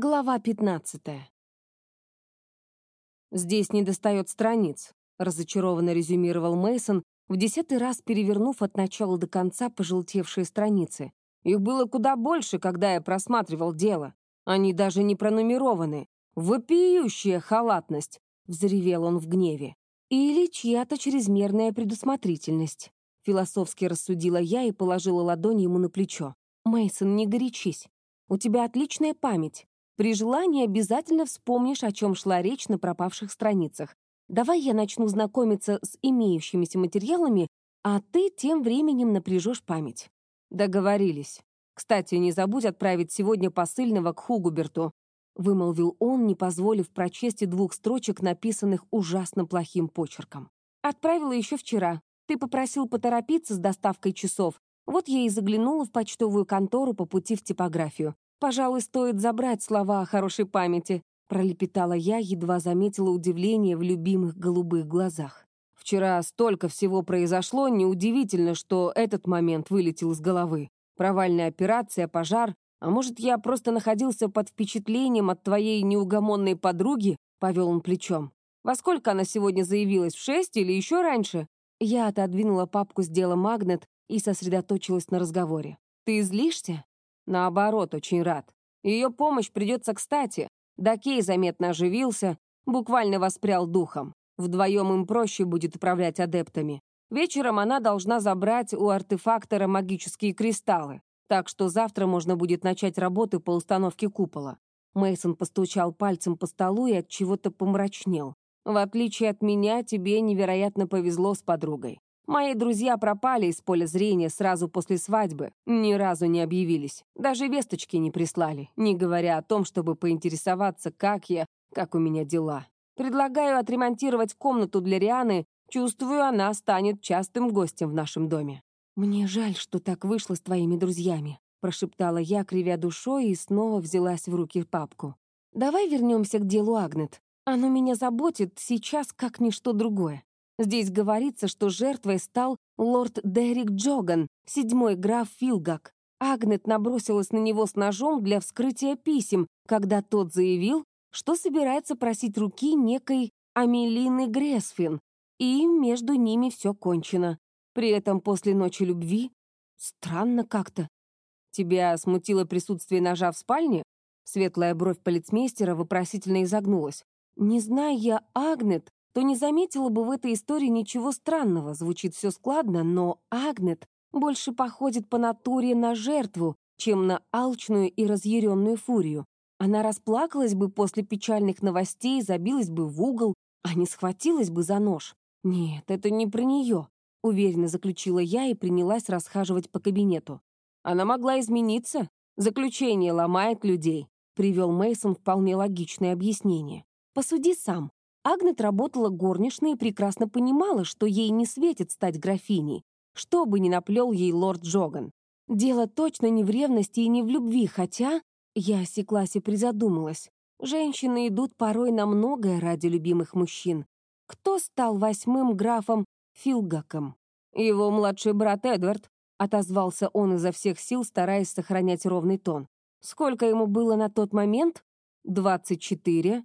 Глава 15. Здесь недостает страниц, разочарованно резюмировал Мейсон, в десятый раз перевернув от начала до конца пожелтевшие страницы. Их было куда больше, когда я просматривал дело. Они даже не пронумерованы. Вопиющая халатность, взревел он в гневе. Или чья-то чрезмерная предусмотрительность. Философски рассудила я и положила ладонь ему на плечо. Мейсон, не горячись. У тебя отличная память. При желании обязательно вспомнишь, о чем шла речь на пропавших страницах. Давай я начну знакомиться с имеющимися материалами, а ты тем временем напряжешь память. Договорились. Кстати, не забудь отправить сегодня посыльного к Хугуберту, вымолвил он, не позволив прочесть и двух строчек, написанных ужасно плохим почерком. Отправила еще вчера. Ты попросил поторопиться с доставкой часов. Вот я и заглянула в почтовую контору по пути в типографию. «Пожалуй, стоит забрать слова о хорошей памяти», — пролепетала я, едва заметила удивление в любимых голубых глазах. «Вчера столько всего произошло, неудивительно, что этот момент вылетел из головы. Провальная операция, пожар, а может, я просто находился под впечатлением от твоей неугомонной подруги?» — повел он плечом. «Во сколько она сегодня заявилась? В шесть или еще раньше?» Я отодвинула папку с делом «Магнет» и сосредоточилась на разговоре. «Ты злишься?» Наоборот, очень рад. Ее помощь придется кстати. Дакей заметно оживился, буквально воспрял духом. Вдвоем им проще будет управлять адептами. Вечером она должна забрать у артефактора магические кристаллы, так что завтра можно будет начать работы по установке купола. Мейсон постучал пальцем по столу и от чего-то помрачнел. В отличие от меня, тебе невероятно повезло с подругой. Мои друзья пропали из поля зрения сразу после свадьбы, ни разу не объявились, даже весточки не прислали, не говоря о том, чтобы поинтересоваться, как я, как у меня дела. Предлагаю отремонтировать комнату для Рианы, чувствую, она станет частым гостем в нашем доме. «Мне жаль, что так вышло с твоими друзьями», прошептала я, кривя душой, и снова взялась в руки папку. «Давай вернемся к делу Агнет. Оно меня заботит сейчас, как ничто другое. Здесь говорится, что жертвой стал лорд Дерек Джоган, седьмой граф Филгак. Агнет набросилась на него с ножом для вскрытия писем, когда тот заявил, что собирается просить руки некой Амелины Гресфин, и между ними все кончено. При этом после ночи любви странно как-то. Тебя смутило присутствие ножа в спальне? Светлая бровь полицмейстера вопросительно изогнулась. Не зная я Агнет, то не заметила бы в этой истории ничего странного. Звучит все складно, но Агнет больше походит по натуре на жертву, чем на алчную и разъяренную фурию. Она расплакалась бы после печальных новостей, забилась бы в угол, а не схватилась бы за нож. Нет, это не про нее, уверенно заключила я и принялась расхаживать по кабинету. Она могла измениться. Заключение ломает людей, привел Мейсон вполне логичное объяснение. Посуди сам. Агнет работала горничной и прекрасно понимала, что ей не светит стать графиней, что бы ни наплел ей лорд Джоган. Дело точно не в ревности и не в любви, хотя... Я осеклась и призадумалась. Женщины идут порой на многое ради любимых мужчин. Кто стал восьмым графом Филгаком? Его младший брат Эдвард, отозвался он изо всех сил, стараясь сохранять ровный тон. Сколько ему было на тот момент? Двадцать четыре.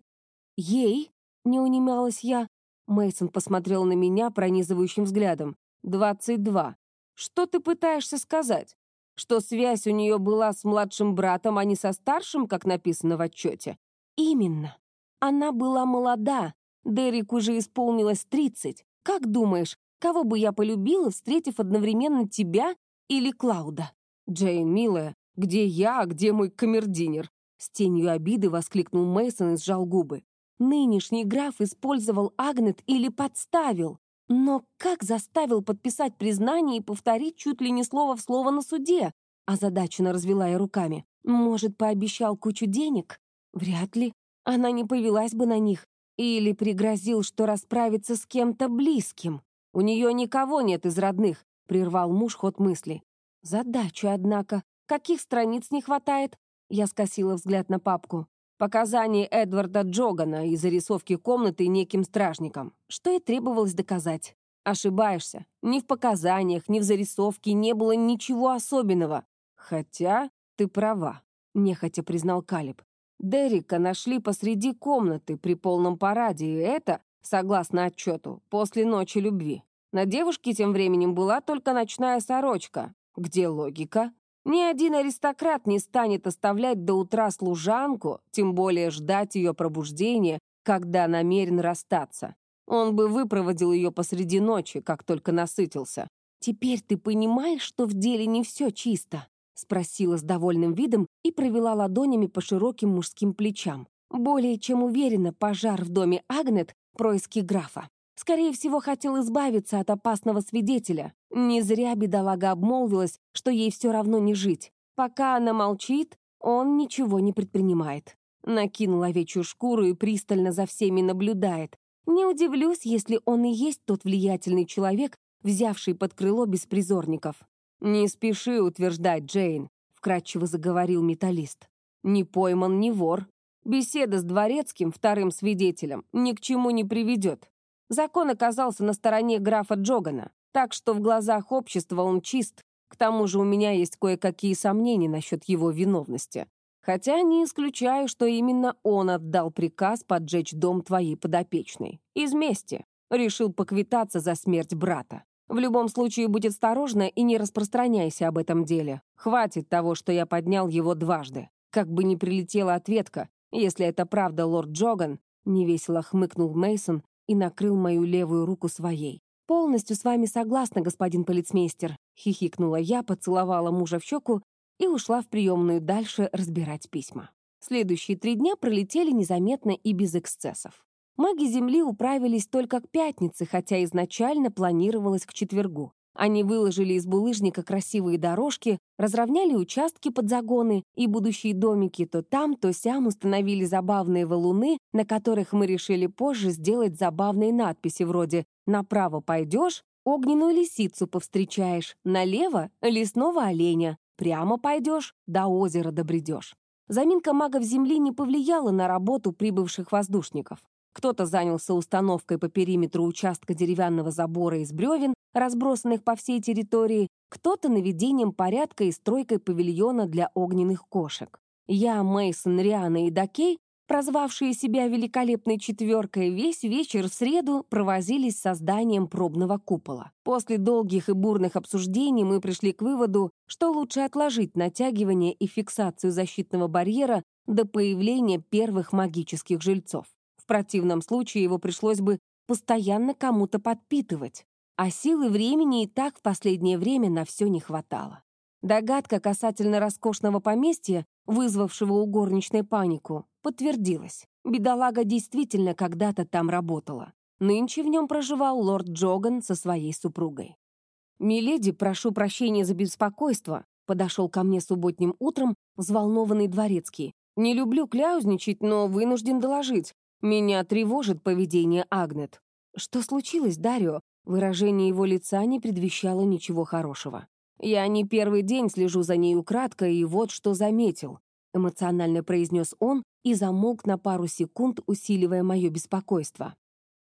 Ей не унималась я. Мейсон посмотрел на меня пронизывающим взглядом. «Двадцать два. Что ты пытаешься сказать? Что связь у нее была с младшим братом, а не со старшим, как написано в отчете?» «Именно. Она была молода. Дерек уже исполнилось тридцать. Как думаешь, кого бы я полюбила, встретив одновременно тебя или Клауда?» «Джейн, милая, где я, а где мой камердинер?» С тенью обиды воскликнул Мейсон и сжал губы. Нынешний граф использовал Агнет или подставил. Но как заставил подписать признание и повторить чуть ли не слово в слово на суде? Озадаченно развела я руками. Может, пообещал кучу денег? Вряд ли. Она не повелась бы на них. Или пригрозил, что расправится с кем-то близким. У нее никого нет из родных, прервал муж ход мысли. Задача, однако. Каких страниц не хватает? Я скосила взгляд на папку. Показания Эдварда Джогана и зарисовки комнаты неким стражником, что и требовалось доказать. Ошибаешься. Ни в показаниях, ни в зарисовке не было ничего особенного. Хотя ты права, нехотя признал Калиб. Дерека нашли посреди комнаты при полном параде, и это, согласно отчету, после ночи любви. На девушке тем временем была только ночная сорочка. Где логика? Ни один аристократ не станет оставлять до утра служанку, тем более ждать ее пробуждения, когда намерен расстаться. Он бы выпроводил ее посреди ночи, как только насытился. «Теперь ты понимаешь, что в деле не все чисто?» — спросила с довольным видом и провела ладонями по широким мужским плечам. Более чем уверена, пожар в доме Агнет — происки графа. Скорее всего, хотел избавиться от опасного свидетеля. Не зря бедолага обмолвилась, что ей все равно не жить. Пока она молчит, он ничего не предпринимает. Накинул овечью шкуру и пристально за всеми наблюдает. Не удивлюсь, если он и есть тот влиятельный человек, взявший под крыло беспризорников. «Не спеши утверждать, Джейн», — вкратчиво заговорил металлист. «Не пойман, не вор. Беседа с дворецким, вторым свидетелем, ни к чему не приведет. Закон оказался на стороне графа Джогана, так что в глазах общества он чист. К тому же у меня есть кое-какие сомнения насчет его виновности. Хотя не исключаю, что именно он отдал приказ поджечь дом твоей подопечной. Из мести. Решил поквитаться за смерть брата. В любом случае, будь осторожна и не распространяйся об этом деле. Хватит того, что я поднял его дважды. Как бы ни прилетела ответка, если это правда лорд Джоган, невесело хмыкнул Мейсон и накрыл мою левую руку своей. «Полностью с вами согласна, господин полицмейстер», — хихикнула я, поцеловала мужа в щеку и ушла в приемную дальше разбирать письма. Следующие три дня пролетели незаметно и без эксцессов. Маги Земли управились только к пятнице, хотя изначально планировалось к четвергу. Они выложили из булыжника красивые дорожки, разровняли участки под загоны и будущие домики, то там, то сям установили забавные валуны, на которых мы решили позже сделать забавные надписи вроде «Направо пойдешь, огненную лисицу повстречаешь, налево — лесного оленя, Прямо пойдешь, до озера добредешь. Заминка магов Земли не повлияла на работу прибывших воздушников. Кто-то занялся установкой по периметру участка деревянного забора из бревен, разбросанных по всей территории, кто-то наведением порядка и стройкой павильона для огненных кошек. Я, Мейсон, Риана и Дакей прозвавшие себя великолепной четверкой, весь вечер в среду провозились с созданием пробного купола. После долгих и бурных обсуждений мы пришли к выводу, что лучше отложить натягивание и фиксацию защитного барьера до появления первых магических жильцов. В противном случае его пришлось бы постоянно кому-то подпитывать, а силы времени и так в последнее время на все не хватало. Догадка касательно роскошного поместья, вызвавшего у горничной панику, подтвердилась. Бедолага действительно когда-то там работала. Нынче в нем проживал лорд Джоган со своей супругой. «Миледи, прошу прощения за беспокойство», подошел ко мне субботним утром взволнованный дворецкий. «Не люблю кляузничать, но вынужден доложить. Меня тревожит поведение Агнет». «Что случилось, Дарио?» Выражение его лица не предвещало ничего хорошего. «Я не первый день слежу за ней украдкой, и вот что заметил», — эмоционально произнес он и замолк на пару секунд, усиливая мое беспокойство.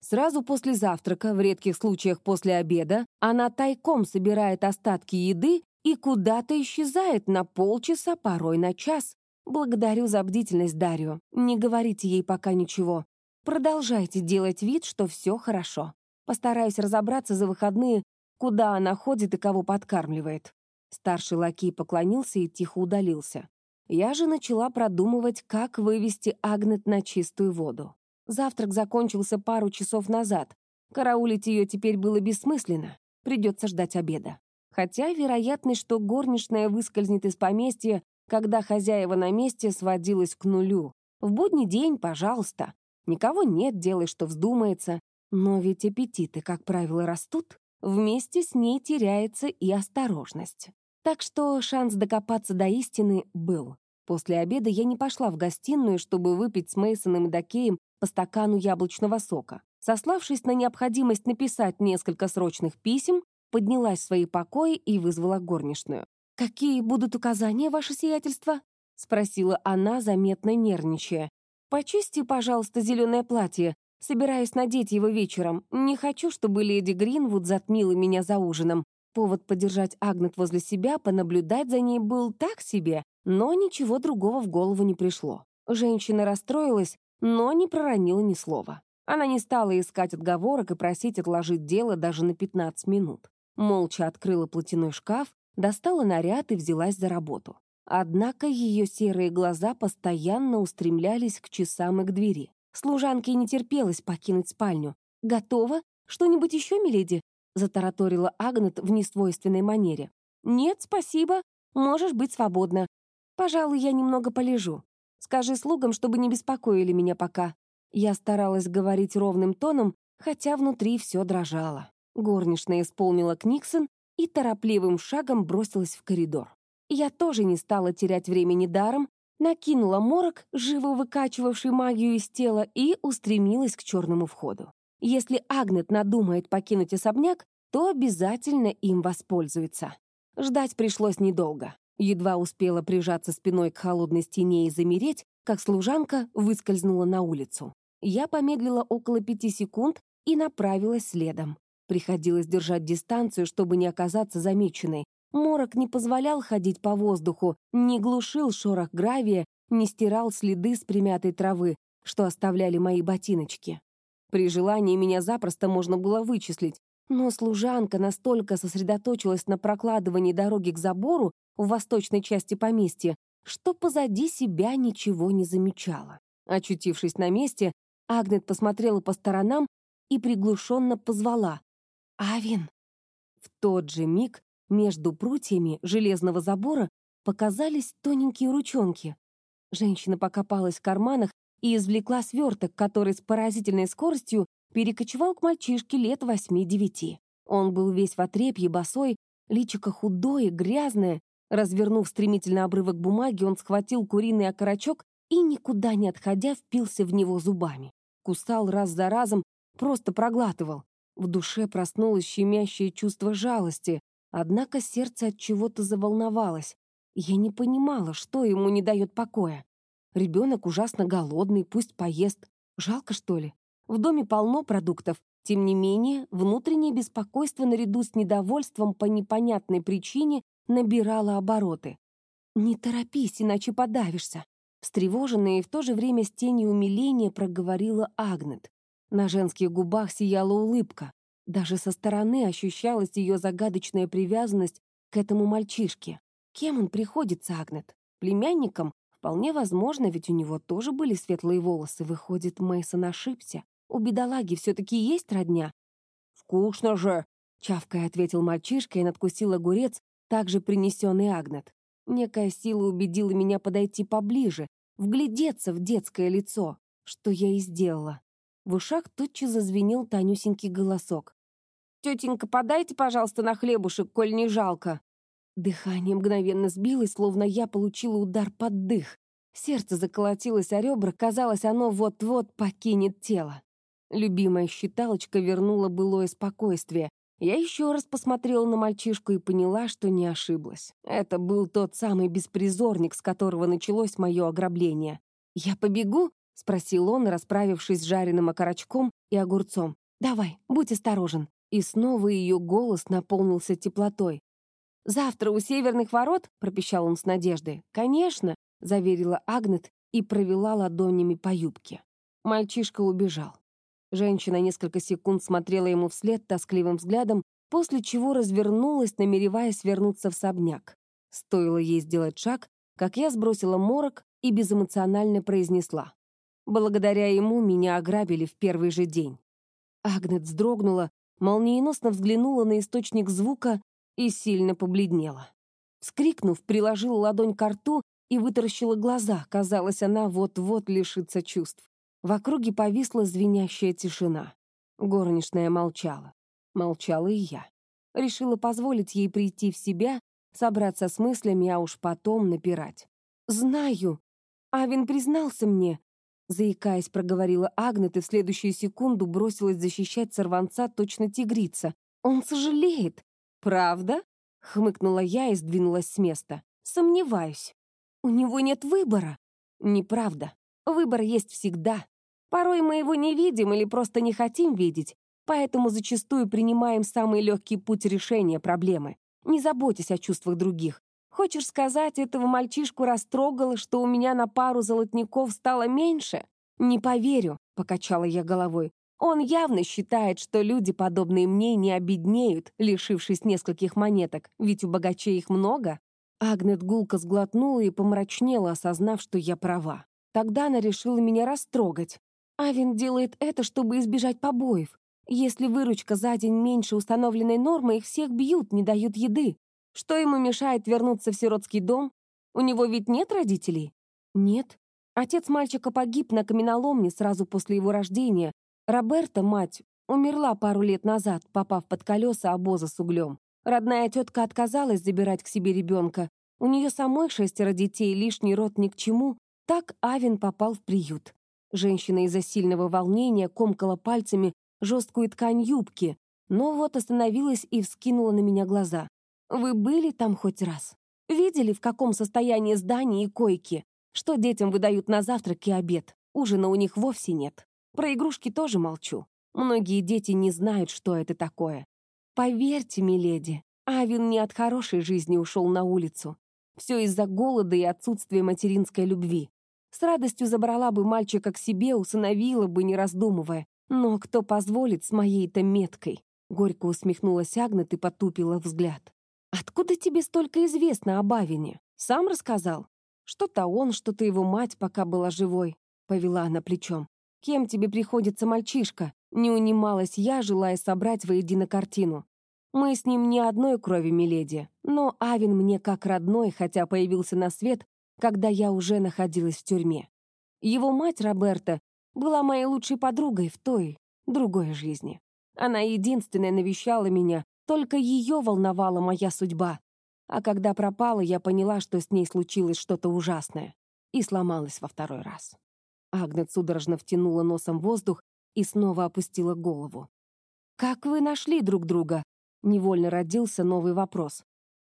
Сразу после завтрака, в редких случаях после обеда, она тайком собирает остатки еды и куда-то исчезает на полчаса, порой на час. Благодарю за бдительность, Дарью. Не говорите ей пока ничего. Продолжайте делать вид, что все хорошо. Постараюсь разобраться за выходные, куда она ходит и кого подкармливает. Старший лакей поклонился и тихо удалился. Я же начала продумывать, как вывести Агнет на чистую воду. Завтрак закончился пару часов назад. Караулить ее теперь было бессмысленно. Придется ждать обеда. Хотя вероятность, что горничная выскользнет из поместья, когда хозяева на месте, сводилась к нулю. В будний день, пожалуйста. Никого нет, делай, что вздумается. Но ведь аппетиты, как правило, растут. Вместе с ней теряется и осторожность. Так что шанс докопаться до истины был. После обеда я не пошла в гостиную, чтобы выпить с Мейсоном и Дакеем по стакану яблочного сока. Сославшись на необходимость написать несколько срочных писем, поднялась в свои покои и вызвала горничную. «Какие будут указания, ваше сиятельство?» — спросила она, заметно нервничая. «Почисти, пожалуйста, зеленое платье. Собираюсь надеть его вечером. Не хочу, чтобы леди Гринвуд затмила меня за ужином. Повод подержать Агнет возле себя, понаблюдать за ней был так себе, но ничего другого в голову не пришло. Женщина расстроилась, но не проронила ни слова. Она не стала искать отговорок и просить отложить дело даже на 15 минут. Молча открыла платяной шкаф, достала наряд и взялась за работу. Однако ее серые глаза постоянно устремлялись к часам и к двери. Служанке не терпелось покинуть спальню. «Готово? Что-нибудь еще, миледи?» — затараторила Агнет в несвойственной манере. «Нет, спасибо. Можешь быть свободна. Пожалуй, я немного полежу. Скажи слугам, чтобы не беспокоили меня пока». Я старалась говорить ровным тоном, хотя внутри все дрожало. Горничная исполнила Книксон и торопливым шагом бросилась в коридор. Я тоже не стала терять времени даром, накинула морок, живо выкачивавший магию из тела, и устремилась к черному входу. Если Агнет надумает покинуть особняк, то обязательно им воспользуется. Ждать пришлось недолго. Едва успела прижаться спиной к холодной стене и замереть, как служанка выскользнула на улицу. Я помедлила около пяти секунд и направилась следом. Приходилось держать дистанцию, чтобы не оказаться замеченной, Морок не позволял ходить по воздуху, не глушил шорох гравия, не стирал следы с примятой травы, что оставляли мои ботиночки. При желании меня запросто можно было вычислить, но служанка настолько сосредоточилась на прокладывании дороги к забору в восточной части поместья, что позади себя ничего не замечала. Очутившись на месте, Агнет посмотрела по сторонам и приглушенно позвала «Авин». В тот же миг между прутьями железного забора показались тоненькие ручонки. Женщина покопалась в карманах и извлекла сверток, который с поразительной скоростью перекочевал к мальчишке лет восьми-девяти. Он был весь в отрепье, босой, личико худое, грязное. Развернув стремительно обрывок бумаги, он схватил куриный окорочок и, никуда не отходя, впился в него зубами. Кусал раз за разом, просто проглатывал. В душе проснулось щемящее чувство жалости. Однако сердце от чего-то заволновалось. Я не понимала, что ему не дает покоя. Ребенок ужасно голодный, пусть поест. Жалко, что ли? В доме полно продуктов. Тем не менее, внутреннее беспокойство наряду с недовольством по непонятной причине набирало обороты. «Не торопись, иначе подавишься», — встревоженная и в то же время с тенью умиления проговорила Агнет. На женских губах сияла улыбка. Даже со стороны ощущалась ее загадочная привязанность к этому мальчишке. Кем он приходится, Агнет? Племянником? Вполне возможно, ведь у него тоже были светлые волосы. Выходит, Мейсон ошибся. У бедолаги все-таки есть родня. «Вкусно же!» — чавкая ответил мальчишка и надкусил огурец, также принесенный Агнет. Некая сила убедила меня подойти поближе, вглядеться в детское лицо, что я и сделала. В ушах тотчас зазвенел тонюсенький голосок. «Тетенька, подайте, пожалуйста, на хлебушек, коль не жалко». Дыхание мгновенно сбилось, словно я получила удар под дых. Сердце заколотилось о ребра, казалось, оно вот-вот покинет тело. Любимая считалочка вернула былое спокойствие. Я еще раз посмотрела на мальчишку и поняла, что не ошиблась. Это был тот самый беспризорник, с которого началось мое ограбление. «Я побегу?» — спросил он, расправившись с жареным окорочком и огурцом. «Давай, будь осторожен». И снова ее голос наполнился теплотой. «Завтра у северных ворот?» — пропищал он с надеждой. «Конечно», — заверила Агнет и провела ладонями по юбке. Мальчишка убежал. Женщина несколько секунд смотрела ему вслед тоскливым взглядом, после чего развернулась, намереваясь вернуться в особняк. Стоило ей сделать шаг, как я сбросила морок и безэмоционально произнесла. «Благодаря ему меня ограбили в первый же день». Агнет вздрогнула, молниеносно взглянула на источник звука и сильно побледнела. Вскрикнув, приложила ладонь к рту и вытаращила глаза. Казалось, она вот-вот лишится чувств. В округе повисла звенящая тишина. Горничная молчала. Молчала и я. Решила позволить ей прийти в себя, собраться с мыслями, а уж потом напирать. «Знаю. Авин признался мне. Заикаясь, проговорила Агнет и в следующую секунду бросилась защищать сорванца точно тигрица. «Он сожалеет!» «Правда?» — хмыкнула я и сдвинулась с места. «Сомневаюсь. У него нет выбора». «Неправда. Выбор есть всегда. Порой мы его не видим или просто не хотим видеть, поэтому зачастую принимаем самый легкий путь решения проблемы. Не заботьтесь о чувствах других. Хочешь сказать, этого мальчишку растрогало, что у меня на пару золотников стало меньше? Не поверю, покачала я головой. Он явно считает, что люди, подобные мне, не обеднеют, лишившись нескольких монеток, ведь у богачей их много. Агнет гулко сглотнула и помрачнела, осознав, что я права. Тогда она решила меня растрогать. Авин делает это, чтобы избежать побоев. Если выручка за день меньше установленной нормы, их всех бьют, не дают еды. Что ему мешает вернуться в сиротский дом? У него ведь нет родителей? Нет. Отец мальчика погиб на каменоломне сразу после его рождения. Роберта, мать, умерла пару лет назад, попав под колеса обоза с углем. Родная тетка отказалась забирать к себе ребенка. У нее самой шестеро детей, лишний род ни к чему. Так Авин попал в приют. Женщина из-за сильного волнения комкала пальцами жесткую ткань юбки, но вот остановилась и вскинула на меня глаза. «Вы были там хоть раз? Видели, в каком состоянии здание и койки? Что детям выдают на завтрак и обед? Ужина у них вовсе нет. Про игрушки тоже молчу. Многие дети не знают, что это такое. Поверьте, миледи, Авин не от хорошей жизни ушел на улицу. Все из-за голода и отсутствия материнской любви. С радостью забрала бы мальчика к себе, усыновила бы, не раздумывая. Но кто позволит с моей-то меткой? Горько усмехнулась Агнет и потупила взгляд. «Откуда тебе столько известно об Авине? Сам рассказал? Что-то он, что-то его мать, пока была живой», — повела она плечом. «Кем тебе приходится мальчишка?» Не унималась я, желая собрать воедино картину. Мы с ним не одной крови, миледи, но Авин мне как родной, хотя появился на свет, когда я уже находилась в тюрьме. Его мать, Роберта, была моей лучшей подругой в той, другой жизни. Она единственная навещала меня, только ее волновала моя судьба. А когда пропала, я поняла, что с ней случилось что-то ужасное, и сломалась во второй раз. Агнет судорожно втянула носом воздух и снова опустила голову. «Как вы нашли друг друга?» Невольно родился новый вопрос.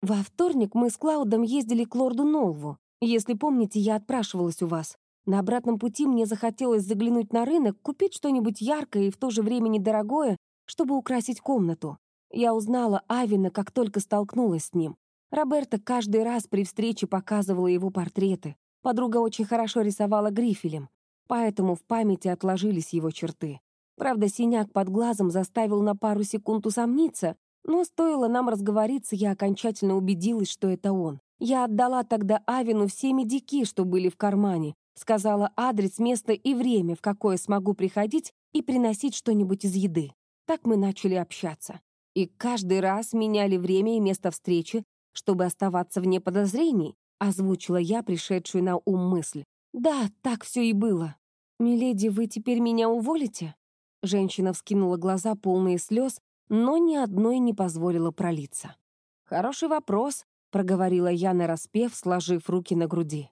«Во вторник мы с Клаудом ездили к лорду Нолву. Если помните, я отпрашивалась у вас. На обратном пути мне захотелось заглянуть на рынок, купить что-нибудь яркое и в то же время недорогое, чтобы украсить комнату. Я узнала Авина, как только столкнулась с ним. Роберта каждый раз при встрече показывала его портреты. Подруга очень хорошо рисовала грифелем поэтому в памяти отложились его черты. Правда, синяк под глазом заставил на пару секунд усомниться, но стоило нам разговориться, я окончательно убедилась, что это он. Я отдала тогда Авину все медики, что были в кармане, сказала адрес, место и время, в какое смогу приходить и приносить что-нибудь из еды. Так мы начали общаться. И каждый раз меняли время и место встречи, чтобы оставаться вне подозрений, озвучила я пришедшую на ум мысль. «Да, так все и было». «Миледи, вы теперь меня уволите?» Женщина вскинула глаза, полные слез, но ни одной не позволила пролиться. «Хороший вопрос», — проговорила я нараспев, сложив руки на груди.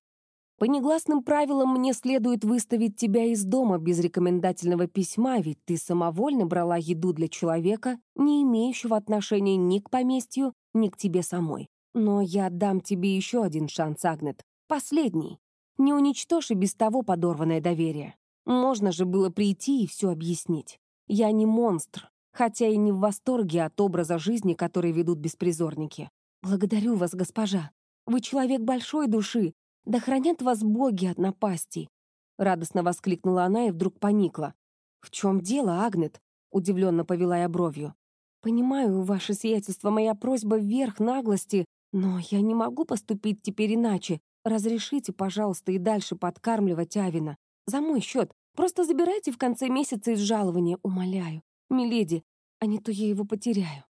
«По негласным правилам мне следует выставить тебя из дома без рекомендательного письма, ведь ты самовольно брала еду для человека, не имеющего отношения ни к поместью, ни к тебе самой. Но я дам тебе еще один шанс, Агнет. Последний. Не уничтожь и без того подорванное доверие. Можно же было прийти и все объяснить. Я не монстр, хотя и не в восторге от образа жизни, который ведут беспризорники. Благодарю вас, госпожа. Вы человек большой души. Да хранят вас боги от напастей. Радостно воскликнула она и вдруг поникла. «В чем дело, Агнет?» — удивленно повела я бровью. «Понимаю, ваше сиятельство, моя просьба вверх наглости, но я не могу поступить теперь иначе. Разрешите, пожалуйста, и дальше подкармливать Авина. За мой счет. Просто забирайте в конце месяца из жалования, умоляю. Миледи, а не то я его потеряю.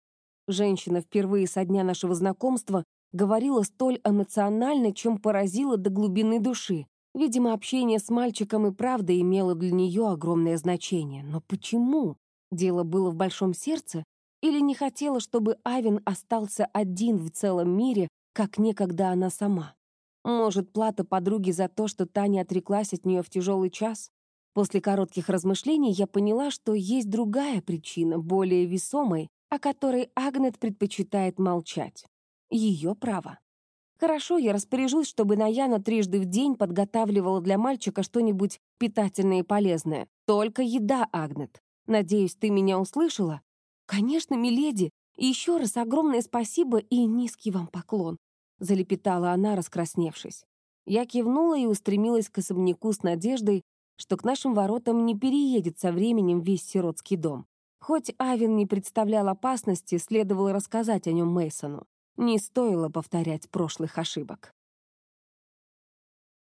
Женщина впервые со дня нашего знакомства говорила столь эмоционально, чем поразила до глубины души. Видимо, общение с мальчиком и правда имело для нее огромное значение. Но почему? Дело было в большом сердце? Или не хотела, чтобы Авин остался один в целом мире, как некогда она сама? Может, плата подруги за то, что Таня отреклась от нее в тяжелый час? После коротких размышлений я поняла, что есть другая причина, более весомая, о которой Агнет предпочитает молчать. Ее право. Хорошо, я распоряжусь, чтобы Наяна трижды в день подготавливала для мальчика что-нибудь питательное и полезное. Только еда, Агнет. Надеюсь, ты меня услышала? Конечно, миледи. Еще раз огромное спасибо и низкий вам поклон. — залепетала она, раскрасневшись. Я кивнула и устремилась к особняку с надеждой, что к нашим воротам не переедет со временем весь сиротский дом. Хоть Авен не представлял опасности, следовало рассказать о нем Мейсону. Не стоило повторять прошлых ошибок.